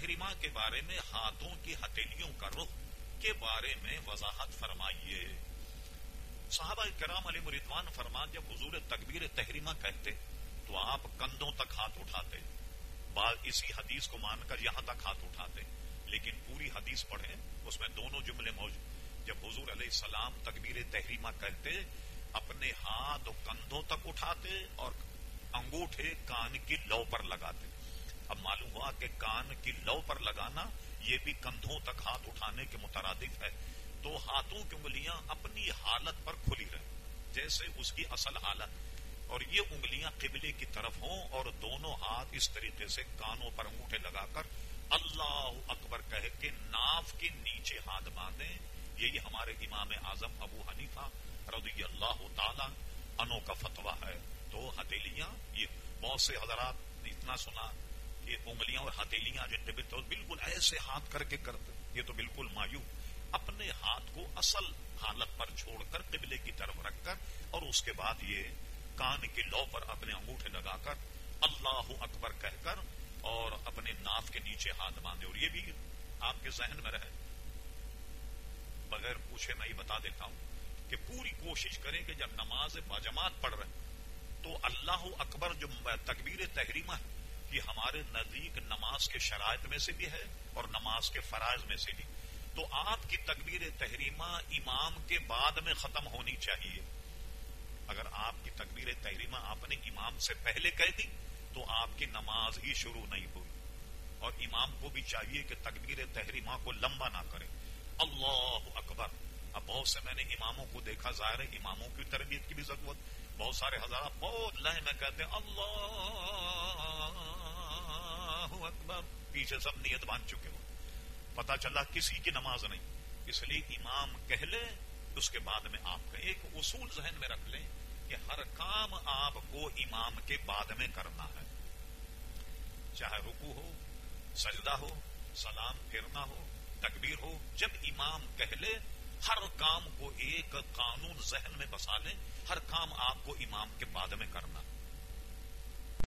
تحریمہ کے بارے میں ہاتھوں کی ہتھیلیوں کا رخ کے بارے میں وضاحت فرمائیے۔ صحابہ کرام علی مردوان فرمان جب حضور تکبیر تحریمہ کہتے، تو آپ کندھوں تک ہاتھ اٹھاتے۔ اسی حدیث کو مان کر یہاں تک ہاتھ اٹھاتے، لیکن پوری حدیث پڑھیں، اس میں دونوں جملے موجود۔ جب حضور علیہ السلام تکبیر تحریمہ کہتے، اپنے ہاتھ کندھوں تک اٹھاتے اور انگوٹھے کان کی لو پر لگاتے۔ اب معلوم ہوا کہ کان کی لو پر لگانا یہ بھی کندھوں تک ہاتھ اٹھانے کے مترادف ہے۔ تو ہاتھوں کی انگلیاں اپنی حالت پر کھلی رہیں، جیسے اس کی اصل حالت۔ اور یہ انگلیاں قبلے کی طرف ہوں اور دونوں ہاتھ اس طریقے سے کانوں پر انگوٹھے لگا کر اللہ اکبر کہہ کے ناف کے نیچے ہاتھ باندھیں۔ یہی ہمارے امام اعظم ابو حنیفہ رضی اللہ تعالی انو کا فتویٰ ہے۔ تو ہتھیلیاں، یہ بہت سے حضرات اتنا سنا کہ انگلیاں اور ہتھیلیاں جو بالکل ایسے ہاتھ کر کے کرتے یہ تو بالکل مایو اپنے ہاتھ کو اصل حالت پر چھوڑ کر قبلے کی طرف رکھ کر اور اس کے بعد یہ کان کے لو پر اپنے انگوٹھے لگا کر اللہ اکبر کہہ کر اور اپنے ناف کے نیچے ہاتھ باندھے۔ اور یہ بھی آپ کے ذہن میں رہے۔ بغیر پوچھے میں یہ بتا دیتا ہوں کہ پوری کوشش کریں کہ جب نماز باجماعت پڑھ رہے تو اللہ اکبر جو تکبیر تحریمہ ہے یہ ہمارے نزدیک نماز کے شرائط میں سے بھی ہے اور نماز کے فرائض میں سے بھی۔ تو آپ کی تکبیر تحریمہ امام کے بعد میں ختم ہونی چاہیے۔ اگر آپ کی تکبیر تحریمہ آپ نے امام سے پہلے کہہ دی، تو آپ کی نماز ہی شروع نہیں ہوئی۔ اور امام کو بھی چاہیے کہ تکبیر تحریمہ کو لمبا نہ کرے۔ اللہ اکبر۔ اب بہت سے میں نے اماموں کو دیکھا، ظاہر ہے اماموں کی تربیت کی بھی ضرورت۔ بہت سارے ہزارہ بہت لہ میں کہتے ہیں، اللہ اکبر پیچھے سب نیت باندھ چکے ہو پتا چلا کسی کی نماز نہیں۔ اس لیے امام کہہ لے، اس کے بعد میں آپ کا ایک اصول ذہن میں رکھ لیں کہ ہر کام آپ کو امام کے بعد میں کرنا ہے۔ چاہے رکو ہو، سجدہ ہو، سلام پھرنا ہو، تکبیر ہو، جب امام کہہ لے، ہر کام کو ایک قانون ذہن میں بسا لیں، ہر کام آپ کو امام کے بعد میں کرنا۔ ہے